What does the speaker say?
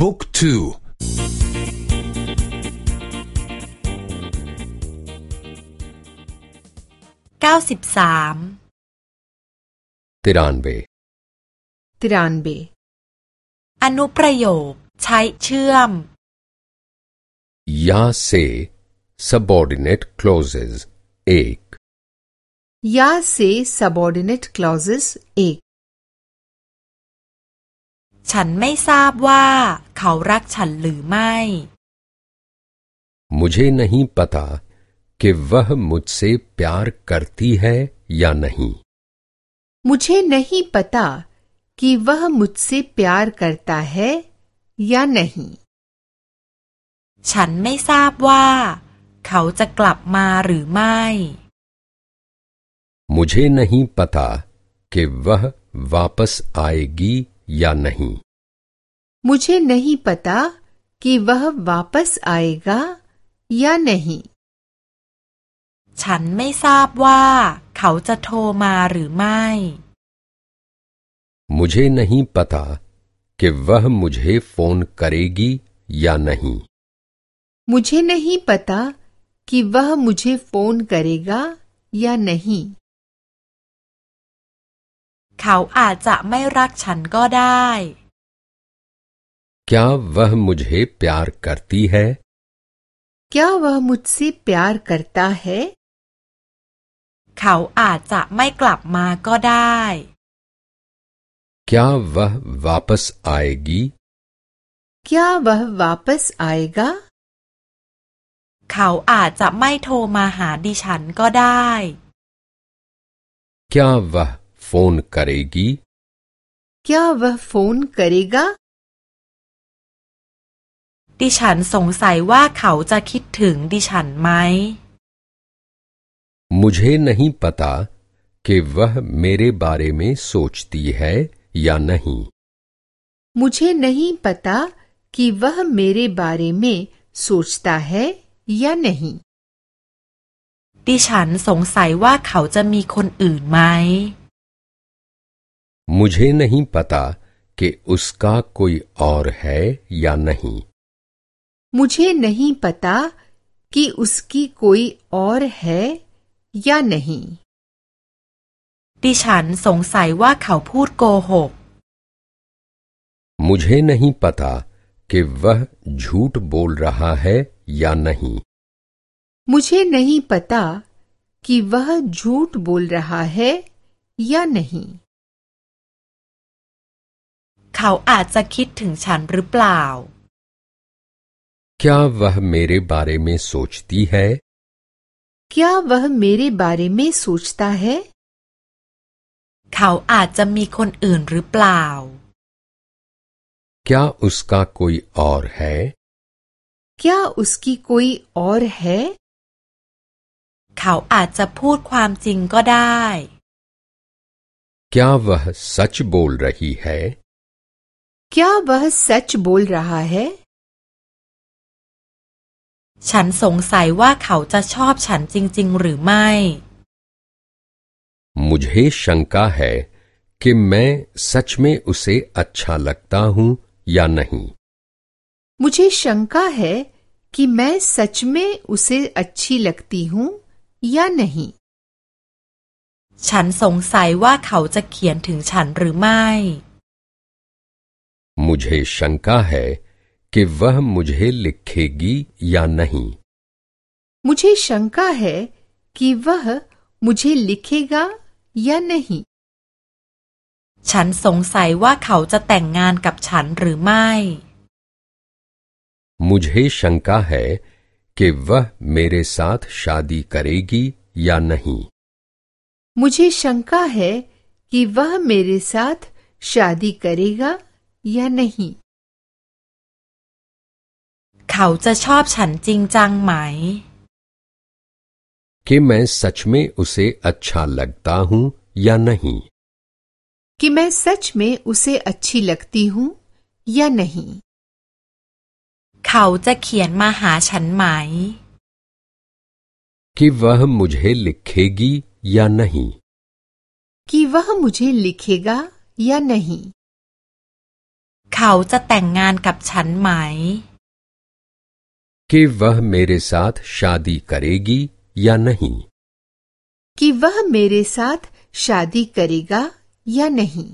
บุ๊กทูเก้าสิบสาม तिरानवे ติรานเบ อนุประโยคใช้เชื่อม या से सबॉर्डिनेट क्लोजेस एक ยาเซ subordinate clauses เอก ฉันไม่ทราบว่าเขารักฉันหรือไม่ मुझे नहीं पता कि वह मुझसे प्यार करती है या नहीं मुझे नहीं पता कि वह मुझसे प्यार करता है या नहीं ฉันไม่ทราบว่า เขาจะกลับมาหรือไม่ मुझे नहीं पता कि वह वापस आएगी या नहीं मुझे नहीं पता कि वह वापस आएगा या नहीं ฉันไม่ทราบว่า เขาจะโทรมาหรือไม่ मुझे नहीं पता कि वह मुझे फोन करेगी या नहीं मुझे नहीं पता कि वह मुझे फोन करेगा या नहीं เขาอาจจะไม่รักฉันก็ได้ क्या वह मुझे प्यार करती है क्या वह मुझसे प्यार करता है เขาอาจจะไม่กลับมาก็ได้ क्या वह वापस आएगी क्या वह वापस आएगा เขาอาจจะไม่โทรมาหาดิฉันก็ได้ क्या वह फोन करेगी क्या वह फोन करेगा ดิฉันสงสัยว่าเขาจะคิดถึงดิฉันไหม मुझे नहीं पता कि वह मेरे बारे में सोचती है या नहीं मुझे नहीं पता कि वह मेरे बारे में सोचता है या नहीं ดิฉันสงสัยว่าเขาจะมีคนอื่นไหม मुझे नहीं पता कि उसका कोई और है या नहीं मुझे नहीं पता कि उसकी कोई और है या नहीं ดิฉันสงสัยว่าเขาพูดโกหก मुझे नहीं पता कि वह झूठ बोल रहा है या नहीं मुझे नहीं पता कि वह झूठ बोल रहा है या नहीं เขาอาจจะคิดถึงฉันหรือเปล่า क्या वह मेरे बारे में सोचती है क्या वह मेरे बारे में सोचता है เขาอาจจะมีคนอื่นหรือเปล่า क्या उसका कोई और है क्या उसकी कोई और है เขาอาจจะพูดความจริงก็ได้ क्या वह सच बोल रही है क्या वह सच बोल रहा है ฉันสงสัยว่าเขาจะชอบฉันจริง ๆ หรือไม่ मुझे शंका है कि मैं सच में उसे अच्छा लगता हूं या नहीं मुझे शंका है कि मैं सच में उसे अच्छी लगती हूँ या नहीं ฉันสงสัยว่าเขาจะเขียนถึงฉันหรือไม่ मुझे शंका है कि वह मुझे लिखेगी या नहीं मुझे शंका है कि वह मुझे लिखेगा या नहीं ฉันสงสัยว่าเขาจะแต่งงานกับฉันหรือไม่ मुझे शंका है कि वह मेरे साथ शादी करेगी या नहीं मुझे शंका है कि वह मेरे साथ शादी करेगा या नहीं เขาจะชอบฉันจริงจังไหม कि मैं सच में उसे अच्छा लगता हूं या नहीं कि मैं सच में उसे अच्छी लगती हूँ या नहीं เขาจะเขียนมาหาฉันไหม कि वह मुझे लिखेगी या नहीं कि वह मुझे लिखेगा या नहीं เขาจะแต่งงานกับฉันไหม कि वह मेरे साथ शादी करेगी या नहीं कि वह मेरे साथ शादी करेगा या नहीं